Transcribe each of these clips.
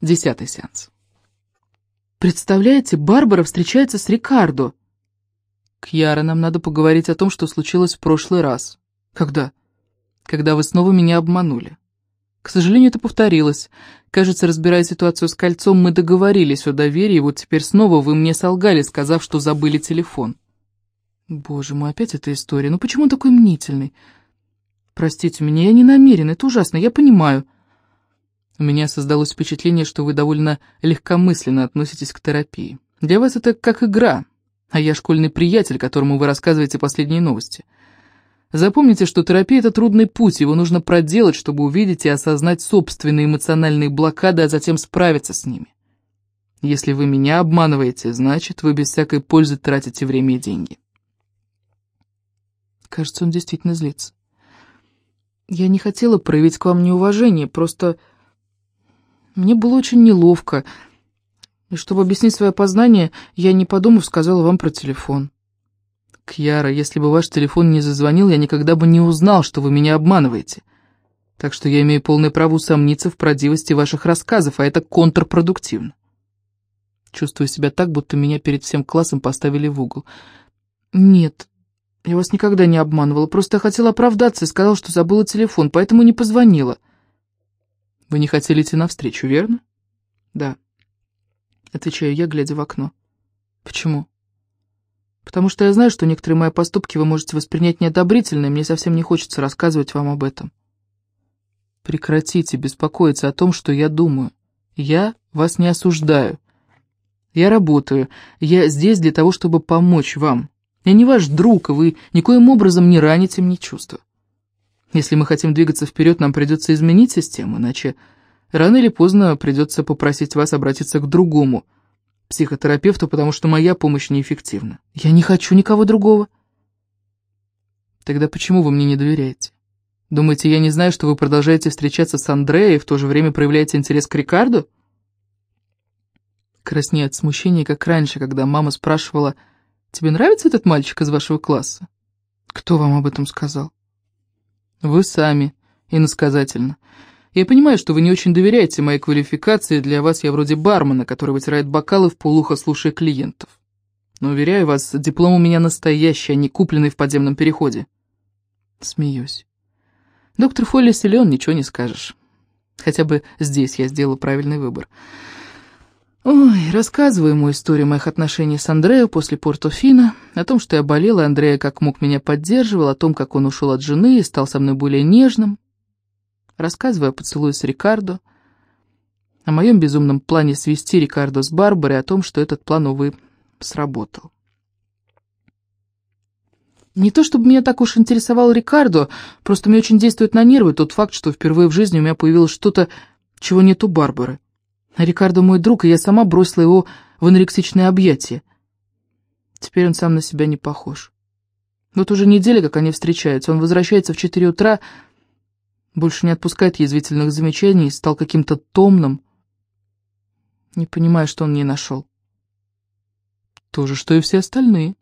Десятый сеанс. Представляете, Барбара встречается с Рикардо. Кьяра, нам надо поговорить о том, что случилось в прошлый раз. Когда? Когда вы снова меня обманули. К сожалению, это повторилось. Кажется, разбирая ситуацию с кольцом, мы договорились о доверии, и вот теперь снова вы мне солгали, сказав, что забыли телефон. Боже мой, опять эта история. Ну почему он такой мнительный? Простите меня, я не намерен, это ужасно, я понимаю. У меня создалось впечатление, что вы довольно легкомысленно относитесь к терапии. Для вас это как игра, а я школьный приятель, которому вы рассказываете последние новости. Запомните, что терапия — это трудный путь, его нужно проделать, чтобы увидеть и осознать собственные эмоциональные блокады, а затем справиться с ними. Если вы меня обманываете, значит, вы без всякой пользы тратите время и деньги. Кажется, он действительно злится. Я не хотела проявить к вам неуважение, просто мне было очень неловко. И чтобы объяснить свое познание, я, не подумав, сказала вам про телефон. Кьяра, если бы ваш телефон не зазвонил, я никогда бы не узнал, что вы меня обманываете. Так что я имею полное право усомниться в правдивости ваших рассказов, а это контрпродуктивно. Чувствую себя так, будто меня перед всем классом поставили в угол. Нет, я вас никогда не обманывала, просто хотела оправдаться и сказала, что забыла телефон, поэтому не позвонила. Вы не хотели идти навстречу, верно? Да. Отвечаю я, глядя в окно. Почему? Потому что я знаю, что некоторые мои поступки вы можете воспринять неодобрительно, и мне совсем не хочется рассказывать вам об этом. Прекратите беспокоиться о том, что я думаю. Я вас не осуждаю. Я работаю. Я здесь для того, чтобы помочь вам. Я не ваш друг, и вы никоим образом не раните мне чувства. Если мы хотим двигаться вперед, нам придется изменить систему, иначе рано или поздно придется попросить вас обратиться к другому психотерапевту, потому что моя помощь неэффективна. Я не хочу никого другого. Тогда почему вы мне не доверяете? Думаете, я не знаю, что вы продолжаете встречаться с Андреей и в то же время проявляете интерес к Рикарду? Краснею от смущения, как раньше, когда мама спрашивала, «Тебе нравится этот мальчик из вашего класса?» «Кто вам об этом сказал?» «Вы сами, иносказательно. Я понимаю, что вы не очень доверяете моей квалификации, для вас я вроде бармена, который вытирает бокалы в полухо, слушая клиентов. Но, уверяю вас, диплом у меня настоящий, а не купленный в подземном переходе». Смеюсь. Доктор Фолли силен, ничего не скажешь. Хотя бы здесь я сделала правильный выбор. Ой, рассказываю ему историю моих отношений с Андрео после Портофино, о том, что я болела, Андрея как мог меня поддерживал, о том, как он ушел от жены и стал со мной более нежным. Рассказываю о поцелуе с Рикардо, о моем безумном плане свести Рикардо с Барбарой, о том, что этот план, увы, сработал. Не то чтобы меня так уж интересовал Рикардо, просто мне очень действует на нервы тот факт, что впервые в жизни у меня появилось что-то, чего нет у Барбары. Рикардо мой друг, и я сама бросила его в анорексичное объятие. Теперь он сам на себя не похож. Вот уже неделя, как они встречаются, он возвращается в четыре утра, больше не отпускает язвительных замечаний стал каким-то томным. Не понимаю, что он не нашел. То же, что и все остальные.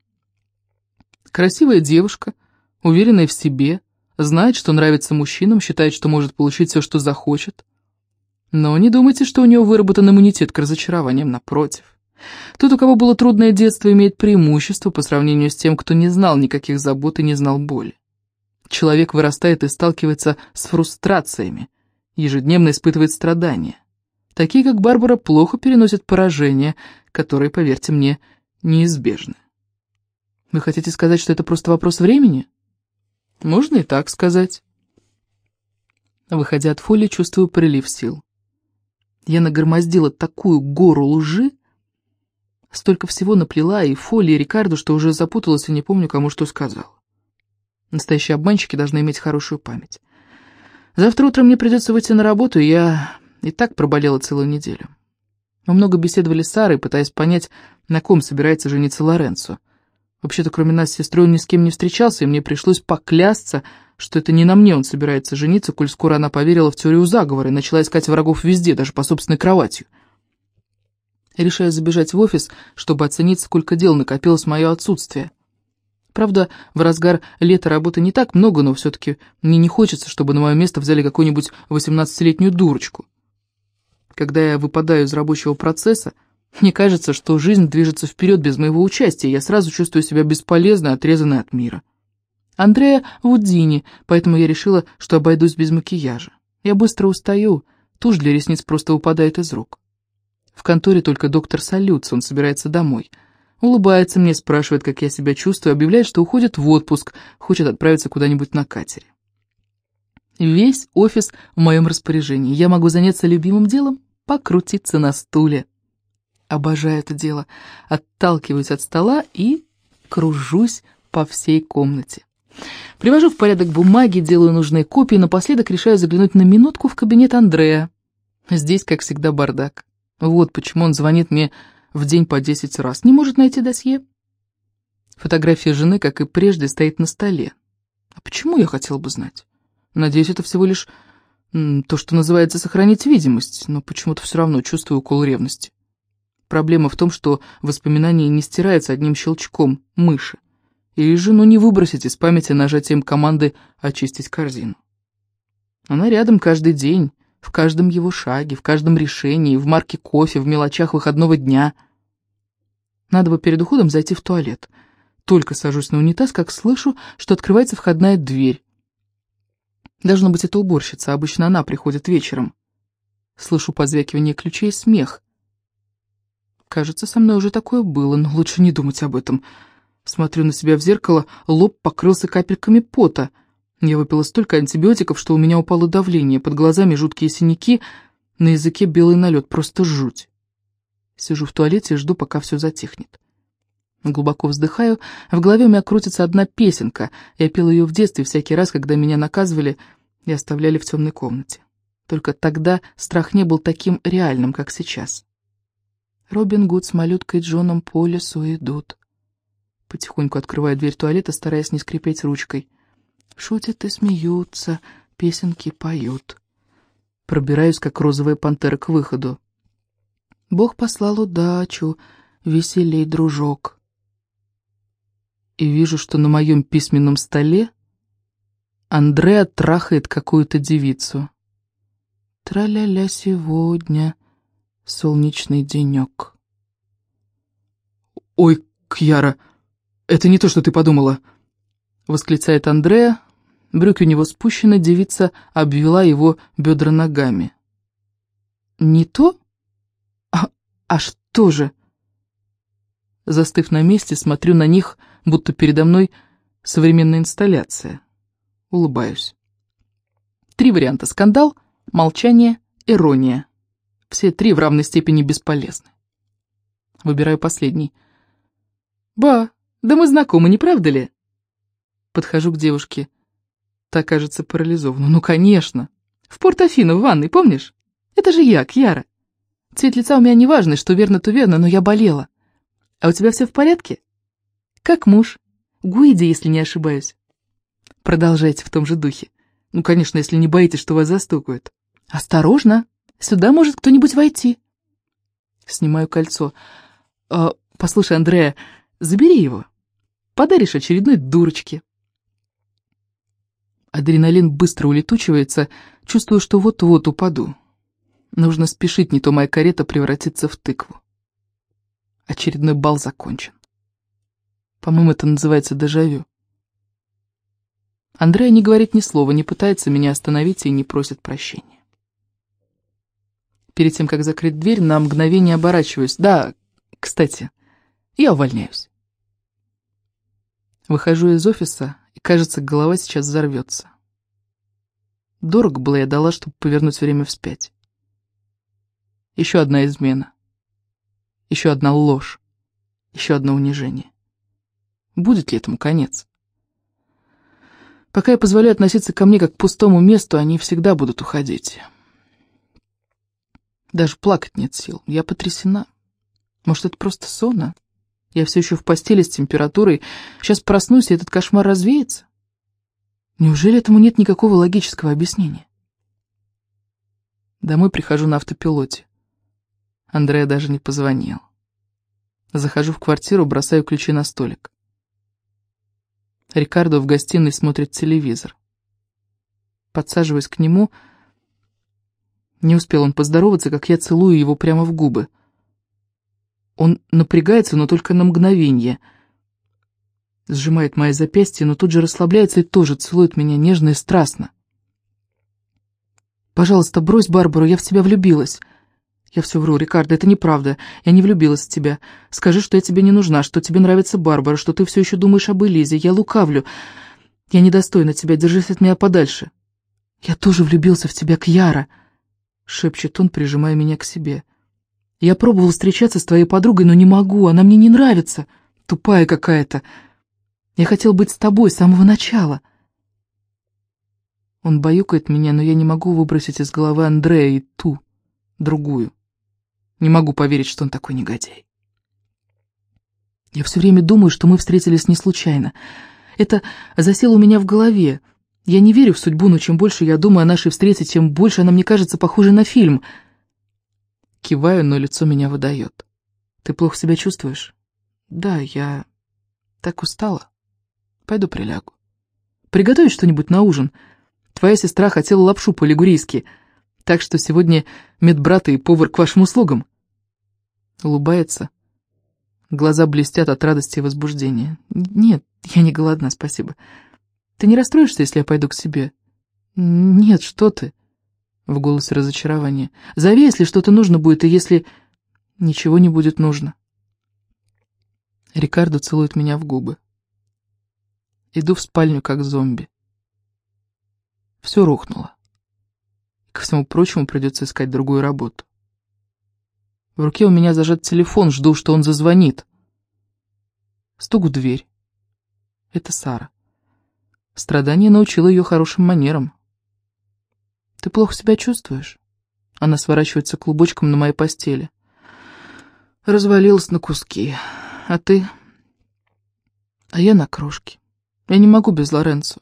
Красивая девушка, уверенная в себе, знает, что нравится мужчинам, считает, что может получить все, что захочет. Но не думайте, что у него выработан иммунитет к разочарованиям, напротив. Тот, у кого было трудное детство, имеет преимущество по сравнению с тем, кто не знал никаких забот и не знал боли. Человек вырастает и сталкивается с фрустрациями, ежедневно испытывает страдания. Такие, как Барбара, плохо переносят поражения, которые, поверьте мне, неизбежны. Вы хотите сказать, что это просто вопрос времени? Можно и так сказать. Выходя от фоли, чувствую прилив сил. Я нагромоздила такую гору лжи, столько всего наплела и Фоли, и Рикарду, что уже запуталась и не помню, кому что сказала. Настоящие обманщики должны иметь хорошую память. Завтра утром мне придется выйти на работу, и я и так проболела целую неделю. Мы много беседовали с Сарой, пытаясь понять, на ком собирается жениться Лоренцо. Вообще-то, кроме нас с сестрой, он ни с кем не встречался, и мне пришлось поклясться, что это не на мне он собирается жениться, коль скоро она поверила в теорию заговора и начала искать врагов везде, даже по собственной кровати. Я решаю забежать в офис, чтобы оценить, сколько дел накопилось в мое отсутствие. Правда, в разгар лета работы не так много, но все-таки мне не хочется, чтобы на мое место взяли какую-нибудь восемнадцатилетнюю дурочку. Когда я выпадаю из рабочего процесса, мне кажется, что жизнь движется вперед без моего участия, я сразу чувствую себя бесполезной, отрезанной от мира. Андрея в Удине, поэтому я решила, что обойдусь без макияжа. Я быстро устаю, тушь для ресниц просто выпадает из рук. В конторе только доктор Салюц, он собирается домой. Улыбается мне, спрашивает, как я себя чувствую, объявляет, что уходит в отпуск, хочет отправиться куда-нибудь на катере. Весь офис в моем распоряжении. Я могу заняться любимым делом, покрутиться на стуле. Обожаю это дело. Отталкиваюсь от стола и кружусь по всей комнате. Привожу в порядок бумаги, делаю нужные копии, напоследок решаю заглянуть на минутку в кабинет Андрея. Здесь, как всегда, бардак. Вот почему он звонит мне в день по десять раз. Не может найти досье. Фотография жены, как и прежде, стоит на столе. А почему, я хотел бы знать? Надеюсь, это всего лишь то, что называется сохранить видимость, но почему-то все равно чувствую укол ревности. Проблема в том, что воспоминания не стираются одним щелчком мыши и жену не выбросить из памяти нажатием команды «очистить корзину». Она рядом каждый день, в каждом его шаге, в каждом решении, в марке кофе, в мелочах выходного дня. Надо бы перед уходом зайти в туалет. Только сажусь на унитаз, как слышу, что открывается входная дверь. Должно быть, это уборщица, обычно она приходит вечером. Слышу позвякивание ключей и смех. Кажется, со мной уже такое было, но лучше не думать об этом. Смотрю на себя в зеркало, лоб покрылся капельками пота. Я выпила столько антибиотиков, что у меня упало давление, под глазами жуткие синяки, на языке белый налет, просто жуть. Сижу в туалете и жду, пока все затихнет. Глубоко вздыхаю, в голове у меня крутится одна песенка. Я пела ее в детстве всякий раз, когда меня наказывали и оставляли в темной комнате. Только тогда страх не был таким реальным, как сейчас. Робин Гуд с малюткой Джоном по лесу идут. Потихоньку открываю дверь туалета, стараясь не скрипеть ручкой. Шутят и смеются, песенки поют. Пробираюсь, как розовая пантера, к выходу. Бог послал удачу, веселей, дружок. И вижу, что на моем письменном столе Андреа трахает какую-то девицу. Тра-ля-ля сегодня, солнечный денек. «Ой, Кьяра!» «Это не то, что ты подумала!» Восклицает Андреа. Брюки у него спущены, девица обвела его бедра ногами. «Не то? А, а что же?» Застыв на месте, смотрю на них, будто передо мной современная инсталляция. Улыбаюсь. Три варианта. Скандал, молчание, ирония. Все три в равной степени бесполезны. Выбираю последний. «Ба, да мы знакомы, не правда ли?» Подхожу к девушке. Та кажется парализована. «Ну, конечно. В Порт-Афино, в ванной, помнишь? Это же я, Кьяра. Цвет лица у меня не важный, что верно, то верно, но я болела. А у тебя все в порядке? Как муж? Гуиди, если не ошибаюсь. Продолжайте в том же духе. Ну, конечно, если не боитесь, что вас застукают. Осторожно, сюда может кто-нибудь войти. Снимаю кольцо. «А, послушай, Андрея, Забери его. Подаришь очередной дурочке. Адреналин быстро улетучивается, чувствую, что вот-вот упаду. Нужно спешить, не то моя карета превратится в тыкву. Очередной бал закончен. По-моему, это называется дежавю. Андрея не говорит ни слова, не пытается меня остановить и не просит прощения. Перед тем, как закрыть дверь, на мгновение оборачиваюсь. Да, кстати, я увольняюсь. Выхожу из офиса, и, кажется, голова сейчас взорвется. Дорого было я дала, чтобы повернуть время вспять. Еще одна измена. Еще одна ложь. Еще одно унижение. Будет ли этому конец? Пока я позволяю относиться ко мне как к пустому месту, они всегда будут уходить. Даже плакать нет сил. Я потрясена. Может, это просто сон, а? Я все еще в постели с температурой. Сейчас проснусь, и этот кошмар развеется? Неужели этому нет никакого логического объяснения? Домой прихожу на автопилоте. Андрея даже не позвонил. Захожу в квартиру, бросаю ключи на столик. Рикардо в гостиной смотрит телевизор. Подсаживаюсь к нему. Не успел он поздороваться, как я целую его прямо в губы. Он напрягается, но только на мгновение. Сжимает мои запястья, но тут же расслабляется и тоже целует меня нежно и страстно. «Пожалуйста, брось Барбару, я в тебя влюбилась». «Я все вру, Рикардо, это неправда. Я не влюбилась в тебя. Скажи, что я тебе не нужна, что тебе нравится Барбара, что ты все еще думаешь об Элизе. Я лукавлю. Я недостойна тебя, держись от меня подальше». «Я тоже влюбился в тебя, Кьяра», — шепчет он, прижимая меня к себе. Я пробовал встречаться с твоей подругой, но не могу, она мне не нравится. Тупая какая-то. Я хотел быть с тобой с самого начала. Он баюкает меня, но я не могу выбросить из головы Андрея и ту, другую. Не могу поверить, что он такой негодяй. Я все время думаю, что мы встретились не случайно. Это засело у меня в голове. Я не верю в судьбу, но чем больше я думаю о нашей встрече, тем больше она мне кажется похожей на фильм — Киваю, но лицо меня выдает. «Ты плохо себя чувствуешь?» «Да, я так устала. Пойду прилягу. Приготовить что-нибудь на ужин. Твоя сестра хотела лапшу по-лигурийски, так что сегодня медбрат и повар к вашим услугам». Улыбается. Глаза блестят от радости и возбуждения. «Нет, я не голодна, спасибо. Ты не расстроишься, если я пойду к себе?» «Нет, что ты. В голосе разочарование. «Зови, если что-то нужно будет, и если ничего не будет нужно». Рикардо целует меня в губы. Иду в спальню, как зомби. Все рухнуло. Ко всему прочему, придется искать другую работу. В руке у меня зажат телефон, жду, что он зазвонит. Стук в дверь. Это Сара. Страдание научило ее хорошим манерам. Ты плохо себя чувствуешь?» Она сворачивается клубочком на моей постели. Развалилась на куски. А ты? А я на крошке. Я не могу без Лоренцо.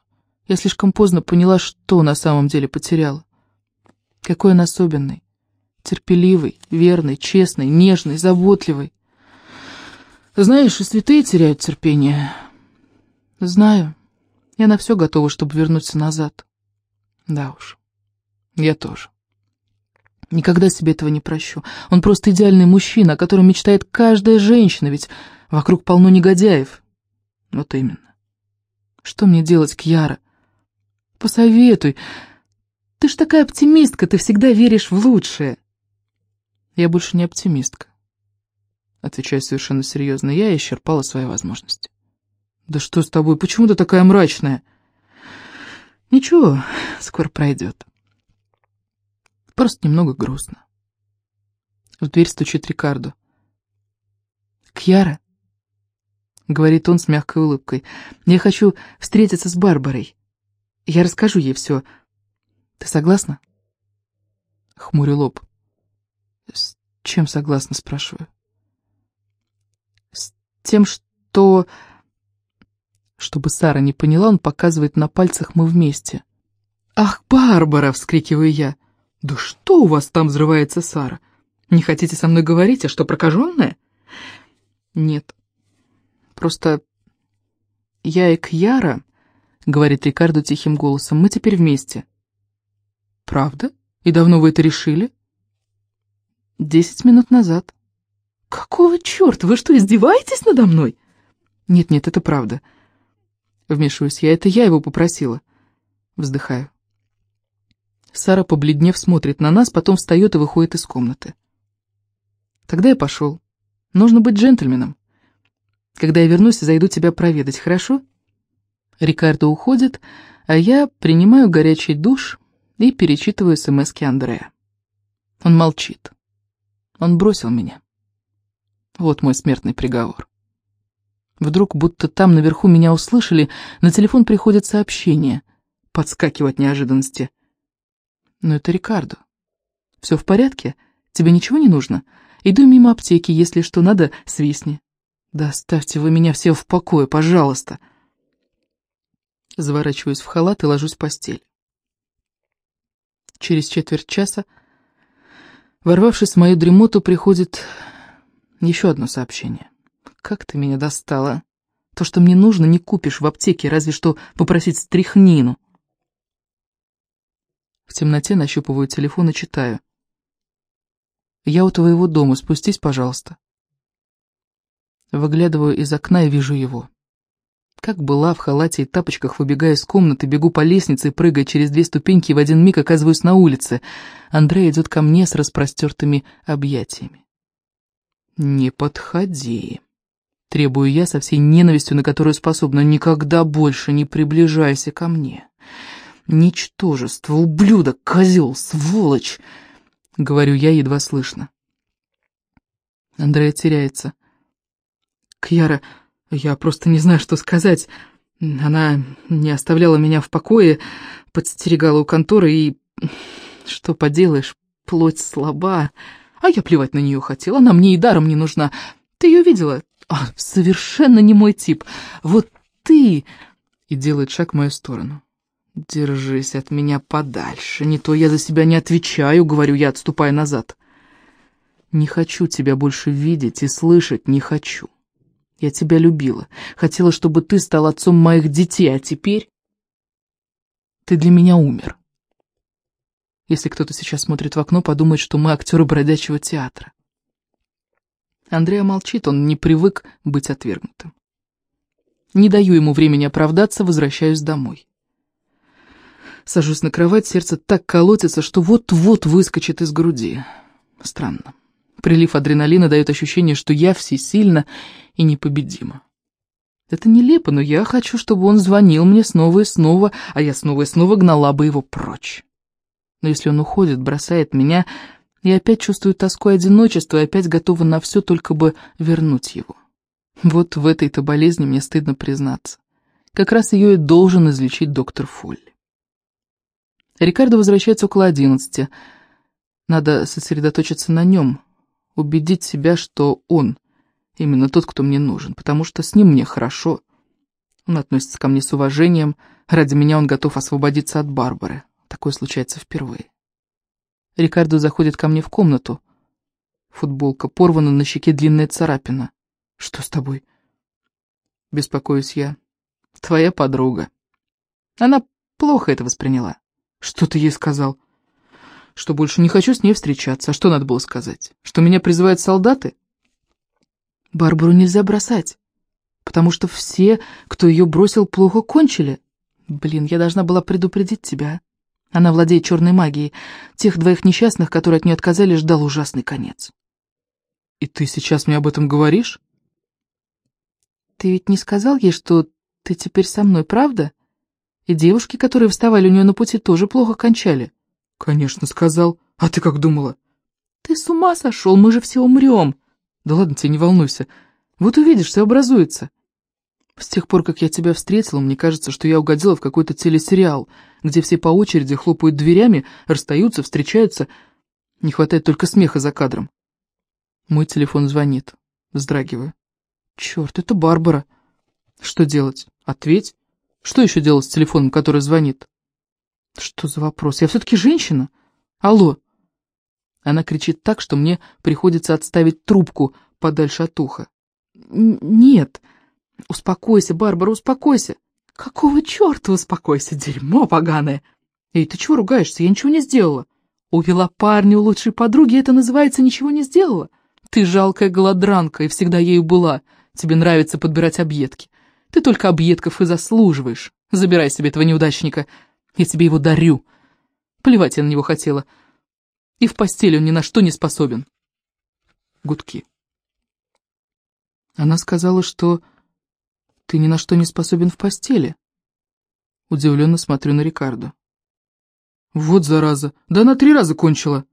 Я слишком поздно поняла, что на самом деле потеряла. Какой он особенный. Терпеливый, верный, честный, нежный, заботливый. Знаешь, и святые теряют терпение. Знаю. Я на все готова, чтобы вернуться назад. Да уж. Я тоже. Никогда себе этого не прощу. Он просто идеальный мужчина, о котором мечтает каждая женщина, ведь вокруг полно негодяев. Вот именно. Что мне делать, Кьяра? Посоветуй. Ты ж такая оптимистка, ты всегда веришь в лучшее. Я больше не оптимистка. Отвечаю совершенно серьезно. Я исчерпала свои возможности. Да что с тобой? Почему ты такая мрачная? Ничего, скоро пройдет. Просто немного грустно. В дверь стучит Рикардо. «Кьяра?» — говорит он с мягкой улыбкой. «Я хочу встретиться с Барбарой. Я расскажу ей все. Ты согласна?» Хмурю лоб. «С чем согласна?» — спрашиваю. «С тем, что...» Чтобы Сара не поняла, он показывает на пальцах «мы вместе». «Ах, Барбара!» — вскрикиваю я. «Да что у вас там взрывается, Сара? Не хотите со мной говорить, а что, прокаженная?» «Нет. Просто я и Кьяра, — говорит Рикардо тихим голосом, — мы теперь вместе». «Правда? И давно вы это решили?» «Десять минут назад». «Какого черта? Вы что, издеваетесь надо мной?» «Нет-нет, это правда». Вмешиваюсь я, это я его попросила. Вздыхаю. Сара, побледнев, смотрит на нас, потом встает и выходит из комнаты. Тогда я пошел. Нужно быть джентльменом. Когда я вернусь, зайду тебя проведать, хорошо? Рикардо уходит, а я принимаю горячий душ и перечитываю смски Андрея. Он молчит. Он бросил меня. Вот мой смертный приговор. Вдруг, будто там наверху меня услышали, на телефон приходит сообщение. Подскакиваю от неожиданности. Но это Рикардо. Все в порядке? Тебе ничего не нужно? Иду мимо аптеки, если что надо, свистни. Да оставьте вы меня все в покое, пожалуйста. Заворачиваюсь в халат и ложусь в постель. Через четверть часа, ворвавшись в мою дремоту, приходит еще одно сообщение. Как ты меня достала. То, что мне нужно, не купишь в аптеке, разве что попросить стряхнину. В темноте нащупываю телефон и читаю. «Я у твоего дома, спустись, пожалуйста». Выглядываю из окна и вижу его. Как была в халате и тапочках, выбегаю из комнаты, бегу по лестнице и, прыгая через две ступеньки, в один миг оказываюсь на улице. Андрей идет ко мне с распростертыми объятиями. «Не подходи», — требую я со всей ненавистью, на которую способна. «Никогда больше не приближайся ко мне. Ничтожество, ублюдок, козел, сволочь!» — говорю я едва слышно. Андрей теряется. «Кьяра...» Я просто не знаю, что сказать. Она не оставляла меня в покое, подстерегала у конторы и... Что поделаешь, плоть слаба. А я плевать на нее хотела, она мне и даром не нужна. Ты ее видела? А, совершенно не мой тип. Вот ты... И делает шаг в мою сторону. Держись от меня подальше, не то я за себя не отвечаю, говорю я, отступая назад. Не хочу тебя больше видеть и слышать, не хочу. Я тебя любила, хотела, чтобы ты стал отцом моих детей, а теперь ты для меня умер. Если кто-то сейчас смотрит в окно, подумает, что мы актеры бродячего театра. Андрея молчит, он не привык быть отвергнутым. Не даю ему времени оправдаться, возвращаюсь домой. Сажусь на кровать, сердце так колотится, что вот-вот выскочит из груди. Странно. Прилив адреналина дает ощущение, что я всесильна и непобедима. Это нелепо, но я хочу, чтобы он звонил мне снова и снова, а я снова и снова гнала бы его прочь. Но если он уходит, бросает меня, я опять чувствую тоску и одиночество, и опять готова на все, только бы вернуть его. Вот в этой-то болезни мне стыдно признаться. Как раз ее и должен излечить доктор Фолли. Рикардо возвращается около одиннадцати. Надо сосредоточиться на нем, убедить себя, что он именно тот, кто мне нужен, потому что с ним мне хорошо. Он относится ко мне с уважением, ради меня он готов освободиться от Барбары. Такое случается впервые. Рикардо заходит ко мне в комнату. Футболка порвана, на щеке длинная царапина. Что с тобой? Беспокоюсь я. Твоя подруга. Она плохо это восприняла. Что ты ей сказал? что больше не хочу с ней встречаться. А что надо было сказать? Что меня призывают солдаты? Барбару нельзя бросать, потому что все, кто ее бросил, плохо кончили. Блин, я должна была предупредить тебя. Она владеет черной магией. Тех двоих несчастных, которые от нее отказали, ждал ужасный конец. И ты сейчас мне об этом говоришь? Ты ведь не сказал ей, что ты теперь со мной, правда? И девушки, которые вставали у нее на пути, тоже плохо кончали. «Конечно, сказал. А ты как думала?» «Ты с ума сошел, мы же все умрем!» «Да ладно тебе, не волнуйся. Вот увидишь, все образуется». С тех пор, как я тебя встретила, мне кажется, что я угодила в какой-то телесериал, где все по очереди хлопают дверями, расстаются, встречаются. Не хватает только смеха за кадром. Мой телефон звонит. Вздрагиваю. Черт, это Барбара. Что делать? Ответь. Что еще делать с телефоном, который звонит? Что за вопрос? Я все-таки женщина? Алло. Она кричит так, что мне приходится отставить трубку подальше от уха. Нет. Успокойся, Барбара, успокойся. Какого черта успокойся, дерьмо поганое? Эй, ты чего ругаешься? Я ничего не сделала. Увела парня у лучшей подруги, это называется ничего не сделала. Ты жалкая голодранка и всегда ею была. Тебе нравится подбирать объедки. Ты только объедков и заслуживаешь. Забирай себе этого неудачника. Я тебе его дарю. Плевать я на него хотела. И в постели он ни на что не способен. Гудки. Она сказала, что ты ни на что не способен в постели. Удивленно смотрю на Рикардо. Вот зараза, да она три раза кончила.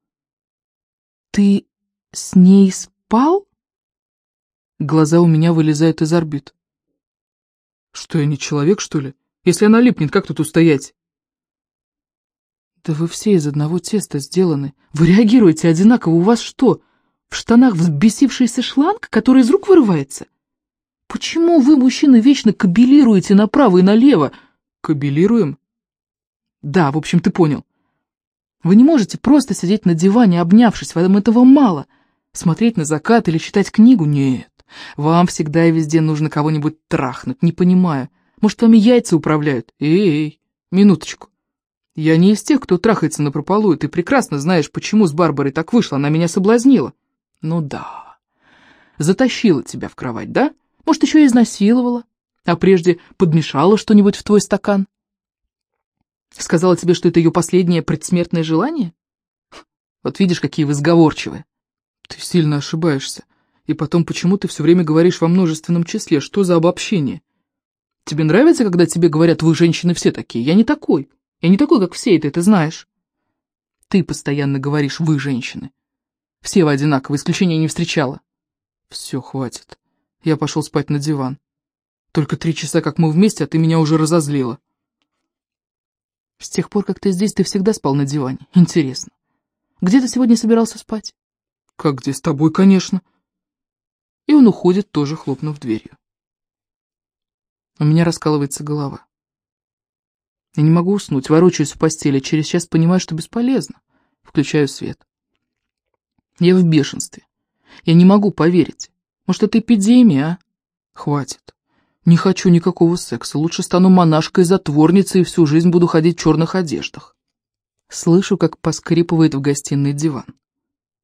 Ты с ней спал? Глаза у меня вылезают из орбит. Что, я не человек, что ли? Если она липнет, как тут устоять? «Да вы все из одного теста сделаны. Вы реагируете одинаково. У вас что, в штанах взбесившийся шланг, который из рук вырывается? Почему вы, мужчины, вечно кабелируете направо и налево?» «Кабелируем?» «Да, в общем, ты понял. Вы не можете просто сидеть на диване, обнявшись, вам этого мало. Смотреть на закат или читать книгу? Нет. Вам всегда и везде нужно кого-нибудь трахнуть, не понимаю. Может, вами яйца управляют? Эй, минуточку. Я не из тех, кто трахается на прополую. Ты прекрасно знаешь, почему с Барбарой так вышло. Она меня соблазнила. Ну да. Затащила тебя в кровать, да? Может, еще и изнасиловала. А прежде подмешала что-нибудь в твой стакан. Сказала тебе, что это ее последнее предсмертное желание? Вот видишь, какие вы сговорчивые. Ты сильно ошибаешься. И потом, почему ты все время говоришь во множественном числе? Что за обобщение? Тебе нравится, когда тебе говорят, вы, женщины, все такие? Я не такой. Я не такой, как все, и ты это знаешь. Ты постоянно говоришь «вы, женщины». Все вы одинаково, исключения не встречала. Все, хватит. Я пошел спать на диван. Только три часа, как мы вместе, а ты меня уже разозлила. С тех пор, как ты здесь, ты всегда спал на диване. Интересно. Где ты сегодня собирался спать? Как где, с тобой, конечно. И он уходит, тоже хлопнув дверью. У меня раскалывается голова. Я не могу уснуть, ворочаюсь в постели, через час понимаю, что бесполезно. Включаю свет. Я в бешенстве. Я не могу поверить. Может, это эпидемия, а? Хватит. Не хочу никакого секса. Лучше стану монашкой-затворницей и всю жизнь буду ходить в черных одеждах. Слышу, как поскрипывает в гостиной диван.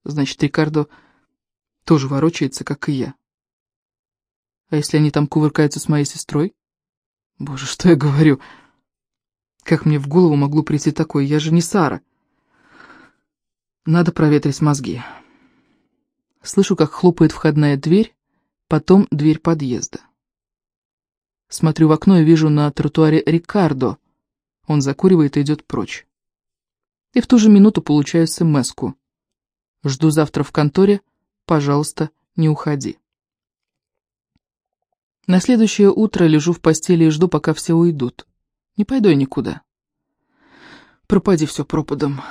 Значит, Рикардо тоже ворочается, как и я. А если они там кувыркаются с моей сестрой? Боже, что я говорю? Как мне в голову могло прийти такое? Я же не Сара. Надо проветрить мозги. Слышу, как хлопает входная дверь, потом дверь подъезда. Смотрю в окно и вижу на тротуаре Рикардо. Он закуривает и идет прочь. И в ту же минуту получаю смс -ку. Жду завтра в конторе. Пожалуйста, не уходи. На следующее утро лежу в постели и жду, пока все уйдут. Не пойду я никуда. Пропади все пропадом.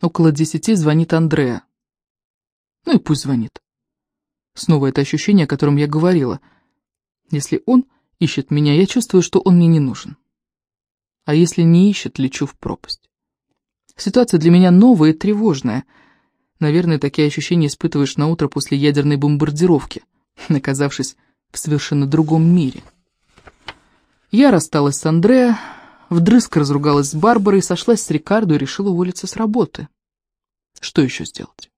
Около десяти звонит Андреа. Ну и пусть звонит. Снова это ощущение, о котором я говорила. Если он ищет меня, я чувствую, что он мне не нужен. А если не ищет, лечу в пропасть. Ситуация для меня новая и тревожная. Наверное, такие ощущения испытываешь на утро после ядерной бомбардировки, оказавшись в совершенно другом мире. Я рассталась с Андреа, вдрызг разругалась с Барбарой, сошлась с Рикардо и решила уволиться с работы. Что еще сделать?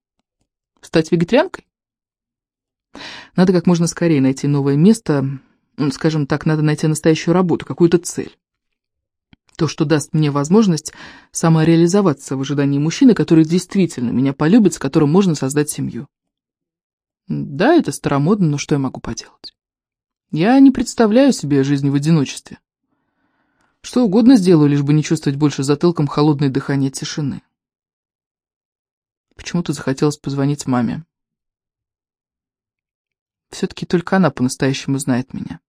Стать вегетарианкой? Надо как можно скорее найти новое место, скажем так, надо найти настоящую работу, какую-то цель. То, что даст мне возможность самореализоваться в ожидании мужчины, который действительно меня полюбит, с которым можно создать семью. Да, это старомодно, но что я могу поделать? Я не представляю себе жизнь в одиночестве. Что угодно сделаю, лишь бы не чувствовать больше затылком холодное дыхание тишины. Почему-то захотелось позвонить маме. Все-таки только она по-настоящему знает меня.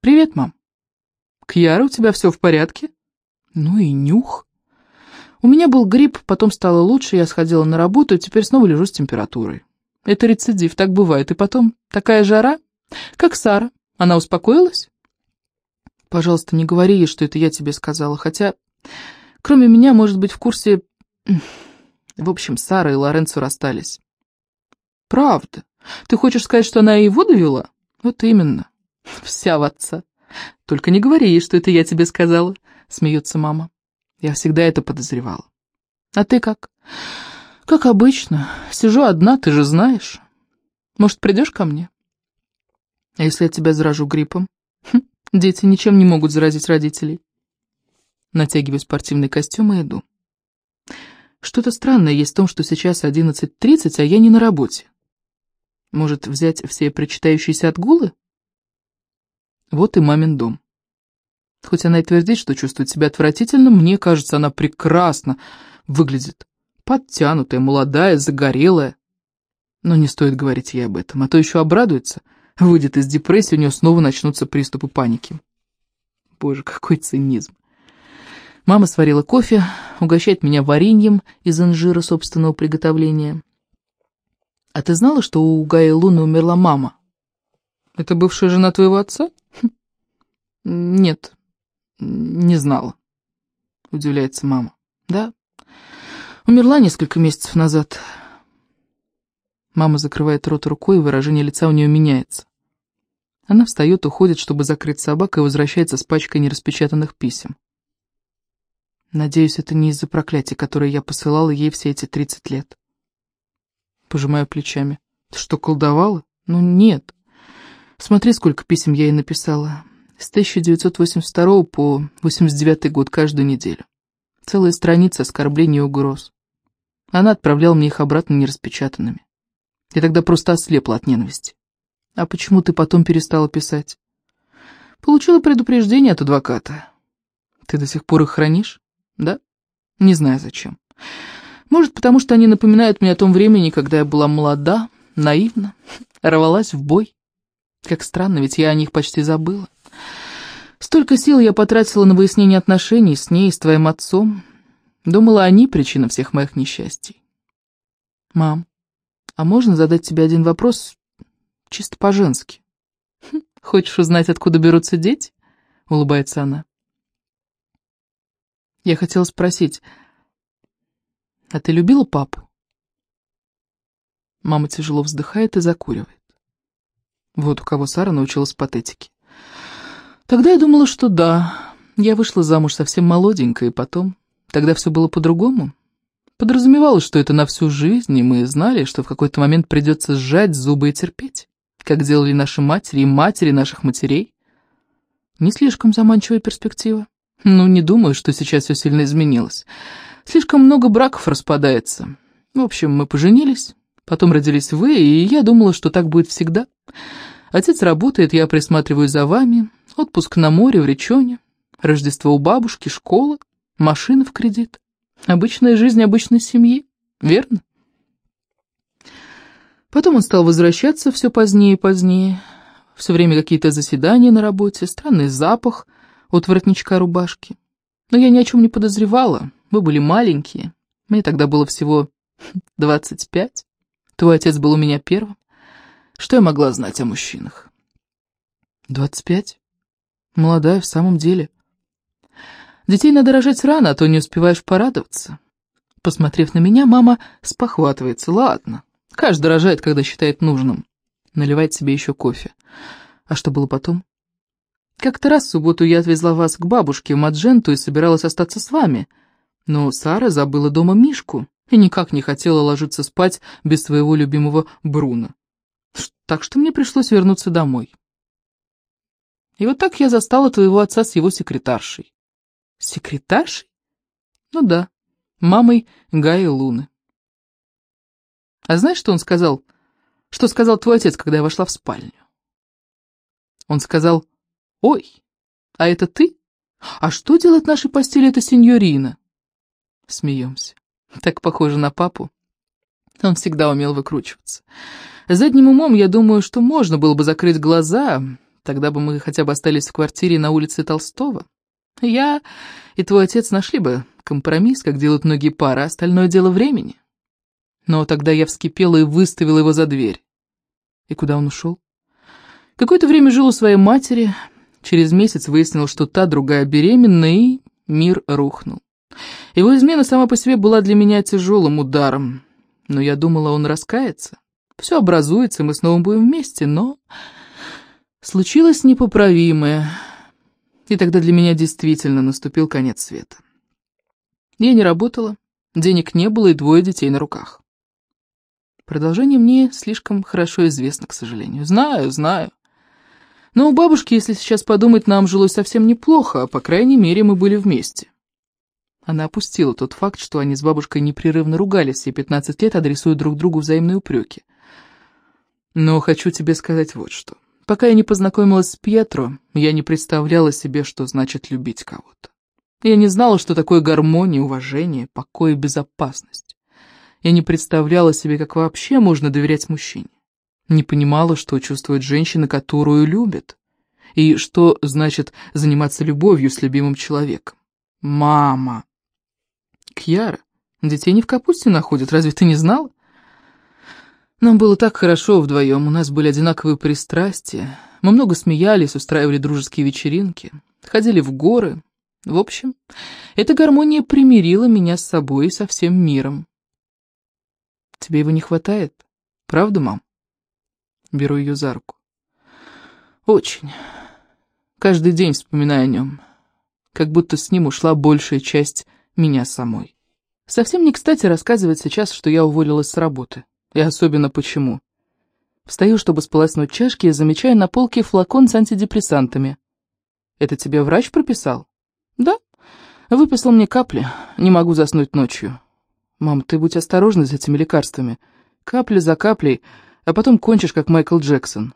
«Привет, мам. Кьяра, у тебя все в порядке?» «Ну и нюх. У меня был грипп, потом стало лучше, я сходила на работу, и теперь снова лежу с температурой. Это рецидив, так бывает. И потом, такая жара. Как Сара. Она успокоилась? Пожалуйста, не говори ей, что это я тебе сказала. Хотя, кроме меня, может быть, в курсе... В общем, Сара и Лоренцо расстались. Правда? Ты хочешь сказать, что она его довела? Вот именно. Вся в отца. Только не говори ей, что это я тебе сказала, смеется мама. Я всегда это подозревала. А ты как? Как обычно. Сижу одна, ты же знаешь. Может, придешь ко мне? А если я тебя заражу гриппом? Хм, дети ничем не могут заразить родителей. Натягиваю спортивный костюм и иду. Что-то странное есть в том, что сейчас 11.30, а я не на работе. Может, взять все прочитающиеся отгулы? Вот и мамин дом. Хоть она и твердит, что чувствует себя отвратительно, мне кажется, она прекрасно выглядит. Подтянутая, молодая, загорелая. Но не стоит говорить ей об этом, а то еще обрадуется. Выйдет из депрессии, у нее снова начнутся приступы паники. Боже, какой цинизм. Мама сварила кофе, угощает меня вареньем из инжира собственного приготовления. А ты знала, что у Гаи Луны умерла мама? Это бывшая жена твоего отца? Хм. Нет, не знала. Удивляется мама. Да, Умерла несколько месяцев назад. Мама закрывает рот рукой, и выражение лица у нее меняется. Она встает, уходит, чтобы закрыть собак, и возвращается с пачкой нераспечатанных писем. Надеюсь, это не из-за проклятия, которое я посылала ей все эти тридцать лет. Пожимаю плечами. Ты что, колдовала? Ну, нет. Смотри, сколько писем я ей написала. С 1982 по 89 год каждую неделю. Целая страница оскорблений и угроз. Она отправляла мне их обратно нераспечатанными. Я тогда просто ослепла от ненависти. А почему ты потом перестала писать? Получила предупреждение от адвоката. Ты до сих пор их хранишь? Да? Не знаю зачем. Может, потому что они напоминают мне о том времени, когда я была молода, наивна, рвалась в бой. Как странно, ведь я о них почти забыла. Столько сил я потратила на выяснение отношений с ней и с твоим отцом. Думала, они причина всех моих несчастий. Мам, а можно задать тебе один вопрос чисто по-женски? «Хм, хочешь узнать, откуда берутся дети? Улыбается она. Я хотела спросить, а ты любила папу? Мама тяжело вздыхает и закуривает. Вот у кого Сара научилась патетике. Тогда я думала, что да. Я вышла замуж совсем молоденькая, и потом... Тогда все было по-другому. Подразумевалось, что это на всю жизнь, и мы знали, что в какой-то момент придется сжать зубы и терпеть, как делали наши матери и матери наших матерей. Не слишком заманчивая перспектива. Ну, не думаю, что сейчас все сильно изменилось. Слишком много браков распадается. В общем, мы поженились, потом родились вы, и я думала, что так будет всегда. Отец работает, я присматриваю за вами, отпуск на море, в речоне, Рождество у бабушки, школа, машина в кредит. Обычная жизнь обычной семьи, верно? Потом он стал возвращаться все позднее и позднее. Все время какие-то заседания на работе, странный запах — от воротничка рубашки. Но я ни о чем не подозревала. Вы были маленькие. Мне тогда было всего 25. Твой отец был у меня первым. Что я могла знать о мужчинах? 25? Молодая в самом деле. Детей надо рожать рано, а то не успеваешь порадоваться. Посмотрев на меня, мама спохватывается. Ладно, каждый рожает, когда считает нужным. Наливает себе еще кофе. А что было потом? Как-то раз в субботу я отвезла вас к бабушке в Мадженту и собиралась остаться с вами. Но Сара забыла дома Мишку и никак не хотела ложиться спать без своего любимого Бруно. Так что мне пришлось вернуться домой. И вот так я застала твоего отца с его секретаршей. Секретаршей? Ну да, мамой Гаи Луны. А знаешь, что он сказал? Что сказал твой отец, когда я вошла в спальню? Он сказал, «Ой, а это ты? А что делает в нашей постели эта сеньорина?» Смеемся. Так похоже на папу. Он всегда умел выкручиваться. Задним умом я думаю, что можно было бы закрыть глаза, тогда бы мы хотя бы остались в квартире на улице Толстого. Я и твой отец нашли бы компромисс, как делают многие пары, а остальное дело времени. Но тогда я вскипела и выставила его за дверь. И куда он ушел? Какое-то время жил у своей матери, Через месяц выяснил, что та другая беременна, и мир рухнул. Его измена сама по себе была для меня тяжелым ударом, но я думала, он раскается. Все образуется, мы снова будем вместе, но... Случилось непоправимое, и тогда для меня действительно наступил конец света. Я не работала, денег не было и двое детей на руках. Продолжение мне слишком хорошо известно, к сожалению. Знаю, знаю. Но у бабушки, если сейчас подумать, нам жилось совсем неплохо, а по крайней мере мы были вместе. Она опустила тот факт, что они с бабушкой непрерывно ругались все 15 лет, адресуя друг другу взаимные упреки. Но хочу тебе сказать вот что. Пока я не познакомилась с Пьетро, я не представляла себе, что значит любить кого-то. Я не знала, что такое гармония, уважение, покой и безопасность. Я не представляла себе, как вообще можно доверять мужчине. Не понимала, что чувствует женщина, которую любит, и что значит заниматься любовью с любимым человеком. Мама! Кьяра, детей не в капусте находят, разве ты не знала? Нам было так хорошо вдвоем, у нас были одинаковые пристрастия. Мы много смеялись, устраивали дружеские вечеринки, ходили в горы. В общем, эта гармония примирила меня с собой и со всем миром. Тебе его не хватает, правда, мам? Беру ее за руку. Очень. Каждый день вспоминаю о нем. Как будто с ним ушла большая часть меня самой. Совсем не кстати рассказывать сейчас, что я уволилась с работы. И особенно почему. Встаю, чтобы сполоснуть чашки, и замечаю на полке флакон с антидепрессантами. «Это тебе врач прописал?» «Да. Выписал мне капли. Не могу заснуть ночью». «Мам, ты будь осторожна с этими лекарствами. Капля за каплей, а потом кончишь, как Майкл Джексон».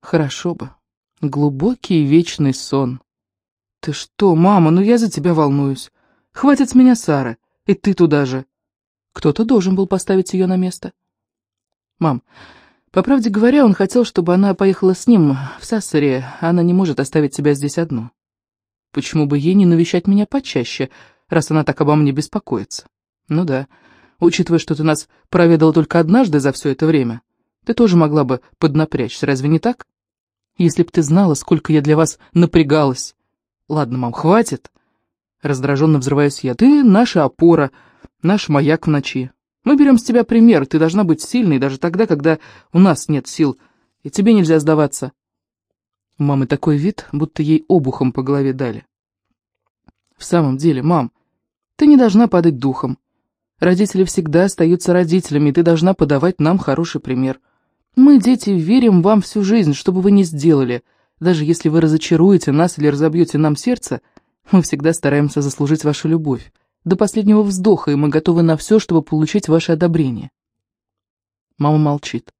«Хорошо бы. Глубокий вечный сон». «Ты что, мама, ну я за тебя волнуюсь. Хватит с меня Сары, и ты туда же». Кто-то должен был поставить ее на место. «Мам, по правде говоря, он хотел, чтобы она поехала с ним в Сассаре, она не может оставить тебя здесь одну. Почему бы ей не навещать меня почаще, раз она так обо мне беспокоится? Ну да, учитывая, что ты нас проведала только однажды за все это время, ты тоже могла бы поднапрячься, разве не так? Если б ты знала, сколько я для вас напрягалась. Ладно, мам, хватит. Раздраженно взрываюсь я. Ты наша опора, наш маяк в ночи. Мы берем с тебя пример, ты должна быть сильной даже тогда, когда у нас нет сил, и тебе нельзя сдаваться. У мамы такой вид, будто ей обухом по голове дали. В самом деле, мам, ты не должна падать духом. Родители всегда остаются родителями, и ты должна подавать нам хороший пример. Мы, дети, верим вам всю жизнь, что бы вы ни сделали. Даже если вы разочаруете нас или разобьете нам сердце, мы всегда стараемся заслужить вашу любовь. До последнего вздоха, и мы готовы на все, чтобы получить ваше одобрение. Мама молчит.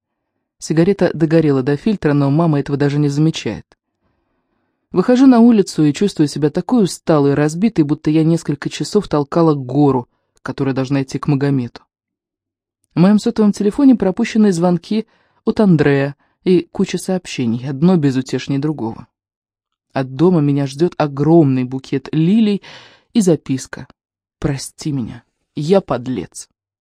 Сигарета догорела до фильтра, но мама этого даже не замечает. Выхожу на улицу и чувствую себя такой усталой и разбитой, будто я несколько часов толкала гору, которая должна идти к Магомету. В моем сотовом телефоне пропущенные звонки от Андрея и куча сообщений, одно безутешнее другого. От дома меня ждет огромный букет лилий и записка прости меня, я подлец.